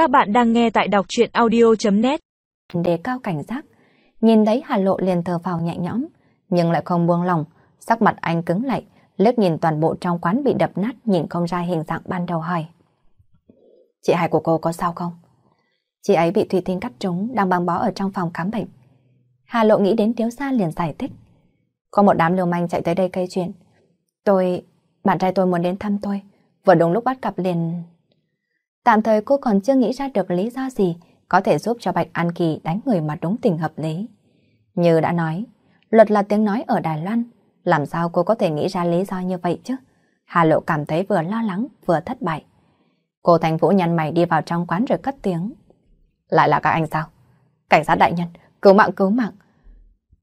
Các bạn đang nghe tại đọc chuyện audio.net Đề cao cảnh giác, nhìn thấy Hà Lộ liền thờ vào nhẹ nhõm, nhưng lại không buông lòng, sắc mặt anh cứng lại, liếc nhìn toàn bộ trong quán bị đập nát nhìn không ra hình dạng ban đầu hỏi. Chị hai của cô có sao không? Chị ấy bị thủy tinh cắt trúng, đang băng bó ở trong phòng khám bệnh. Hà Lộ nghĩ đến Tiếu Sa liền giải thích. Có một đám lưu manh chạy tới đây gây chuyện. Tôi, bạn trai tôi muốn đến thăm tôi, vừa đúng lúc bắt gặp liền... Tạm thời cô còn chưa nghĩ ra được lý do gì có thể giúp cho Bạch An Kỳ đánh người mà đúng tình hợp lý. Như đã nói, luật là tiếng nói ở Đài Loan, làm sao cô có thể nghĩ ra lý do như vậy chứ? Hà Lộ cảm thấy vừa lo lắng vừa thất bại. Cô Thành Vũ nhăn mày đi vào trong quán rồi cất tiếng. Lại là các anh sao? Cảnh sát đại nhân, cứu mạng cứu mạng.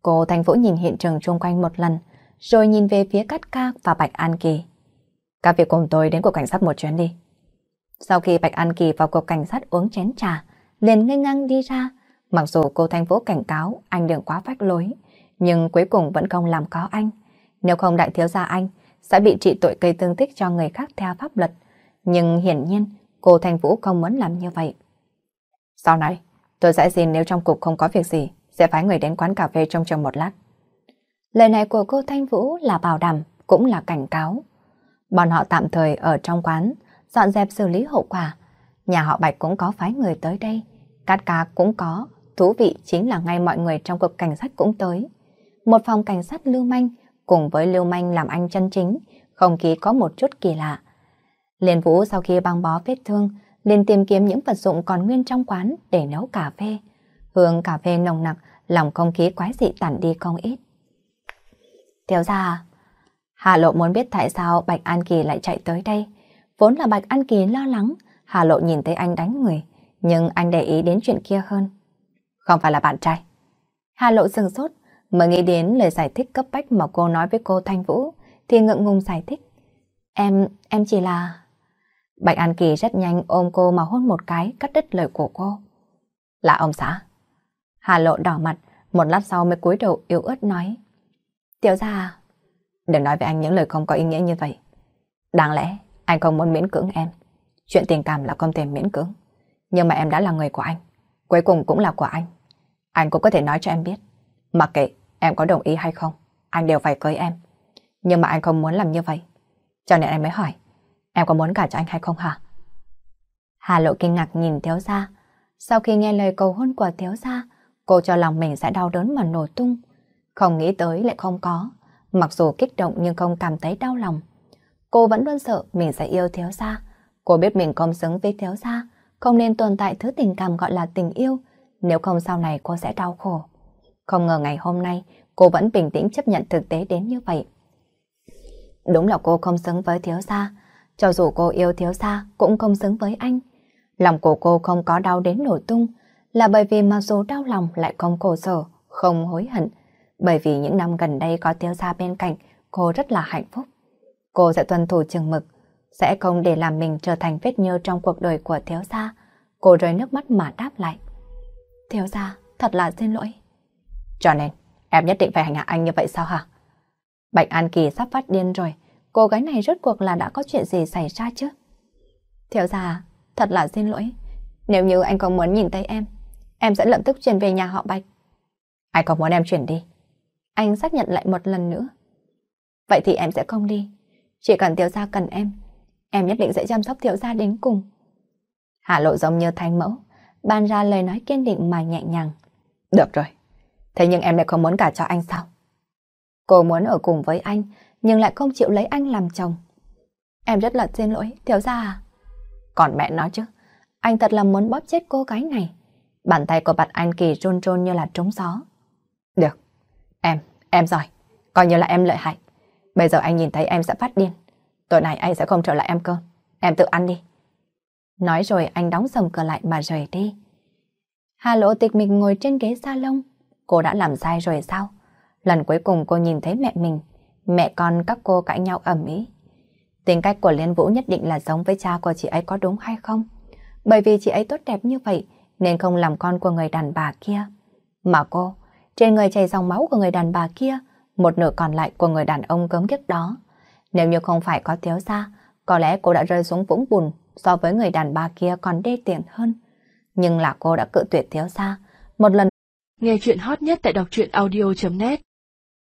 Cô Thành Vũ nhìn hiện trường chung quanh một lần, rồi nhìn về phía Cát Ca và Bạch An Kỳ. Các việc cùng tôi đến cuộc cảnh sát một chuyến đi. Sau khi Bạch An Kỳ vào cuộc cảnh sát uống chén trà, liền ngây ngang đi ra. Mặc dù cô Thanh Vũ cảnh cáo anh đừng quá phách lối, nhưng cuối cùng vẫn không làm có anh. Nếu không đại thiếu gia anh, sẽ bị trị tội gây tương tích cho người khác theo pháp luật. Nhưng hiển nhiên, cô Thanh Vũ không muốn làm như vậy. Sau này, tôi sẽ xin nếu trong cục không có việc gì, sẽ phái người đến quán cà phê trong trường một lát. Lời này của cô Thanh Vũ là bảo đảm, cũng là cảnh cáo. Bọn họ tạm thời ở trong quán, dọn dẹp xử lý hậu quả. Nhà họ Bạch cũng có phái người tới đây, Cát Cá cũng có, thú vị chính là ngay mọi người trong cục cảnh sát cũng tới. Một phòng cảnh sát lưu manh cùng với lưu manh làm anh chân chính, không khí có một chút kỳ lạ. Liên Vũ sau khi băng bó vết thương, liền tìm kiếm những vật dụng còn nguyên trong quán để nấu cà phê. Hương cà phê nồng nặc, lòng không khí quái dị tản đi không ít. Tiểu ra, Hà Lộ muốn biết tại sao Bạch An Kỳ lại chạy tới đây. Vốn là Bạch An Kỳ lo lắng, Hà Lộ nhìn thấy anh đánh người, nhưng anh để ý đến chuyện kia hơn. Không phải là bạn trai. Hà Lộ sừng sốt, mới nghĩ đến lời giải thích cấp bách mà cô nói với cô Thanh Vũ, thì ngượng ngùng giải thích. Em, em chỉ là... Bạch An Kỳ rất nhanh ôm cô mà hôn một cái, cắt đứt lời của cô. Là ông xã. Hà Lộ đỏ mặt, một lát sau mới cúi đầu yếu ớt nói. Tiểu gia à, Đừng nói với anh những lời không có ý nghĩa như vậy. Đáng lẽ anh không muốn miễn cưỡng em. Chuyện tình cảm là không thể miễn cưỡng. Nhưng mà em đã là người của anh. Cuối cùng cũng là của anh. Anh cũng có thể nói cho em biết. Mặc kệ em có đồng ý hay không, anh đều phải cưới em. Nhưng mà anh không muốn làm như vậy. Cho nên anh mới hỏi, em có muốn cả cho anh hay không hả? Hà Lộ kinh ngạc nhìn Thiếu Gia. Sau khi nghe lời cầu hôn của Thiếu Gia, cô cho lòng mình sẽ đau đớn mà nổ tung. Không nghĩ tới lại không có. Mặc dù kích động nhưng không cảm thấy đau lòng. Cô vẫn luôn sợ mình sẽ yêu thiếu gia. Cô biết mình không xứng với thiếu gia, không nên tồn tại thứ tình cảm gọi là tình yêu, nếu không sau này cô sẽ đau khổ. Không ngờ ngày hôm nay cô vẫn bình tĩnh chấp nhận thực tế đến như vậy. Đúng là cô không xứng với thiếu gia, cho dù cô yêu thiếu gia cũng không xứng với anh. Lòng của cô không có đau đến nổ tung, là bởi vì mặc dù đau lòng lại không khổ sở, không hối hận. Bởi vì những năm gần đây có thiếu gia bên cạnh, cô rất là hạnh phúc. Cô sẽ tuân thủ chừng mực, sẽ không để làm mình trở thành vết nhơ trong cuộc đời của thiếu gia. Cô rơi nước mắt mà đáp lại. Thiếu gia, thật là xin lỗi. Cho nên, em nhất định phải hành hạ anh như vậy sao hả? Bạch An Kỳ sắp phát điên rồi. Cô gái này rốt cuộc là đã có chuyện gì xảy ra chứ? Thiếu gia, thật là xin lỗi. Nếu như anh không muốn nhìn thấy em, em sẽ lập tức chuyển về nhà họ Bạch. Anh không muốn em chuyển đi. Anh xác nhận lại một lần nữa. Vậy thì em sẽ không đi. Chỉ cần tiểu gia cần em, em nhất định sẽ chăm sóc tiểu gia đến cùng. Hạ lộ giống như thanh mẫu, ban ra lời nói kiên định mà nhẹ nhàng. Được rồi, thế nhưng em lại không muốn cả cho anh sao? Cô muốn ở cùng với anh, nhưng lại không chịu lấy anh làm chồng. Em rất là xin lỗi, thiếu gia à? Còn mẹ nói chứ, anh thật là muốn bóp chết cô gái này. Bàn tay của bạch anh kỳ run run như là trống gió. Được, em, em giỏi, coi như là em lợi hại. Bây giờ anh nhìn thấy em sẽ phát điên. Tối nay anh sẽ không trở lại em cơ Em tự ăn đi. Nói rồi anh đóng sầm cửa lại mà rời đi. Hà lộ tịch mình ngồi trên ghế salon. Cô đã làm sai rồi sao? Lần cuối cùng cô nhìn thấy mẹ mình. Mẹ con các cô cãi nhau ẩm ý. Tính cách của Liên Vũ nhất định là giống với cha của chị ấy có đúng hay không? Bởi vì chị ấy tốt đẹp như vậy nên không làm con của người đàn bà kia. Mà cô, trên người chảy dòng máu của người đàn bà kia một nửa còn lại của người đàn ông cấm kiếp đó. Nếu như không phải có thiếu gia, có lẽ cô đã rơi xuống vũng bùn so với người đàn bà kia còn đê tiện hơn. Nhưng là cô đã cự tuyệt thiếu gia. Một lần Nghe chuyện hot nhất tại đọc truyện audio.net